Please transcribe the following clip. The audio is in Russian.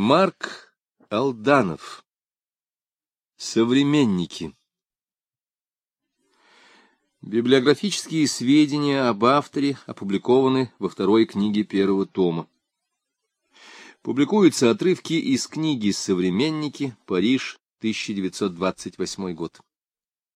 Марк Алданов. Современники. Библиографические сведения об авторе опубликованы во второй книге первого тома. Публикуются отрывки из книги «Современники. Париж. 1928 год».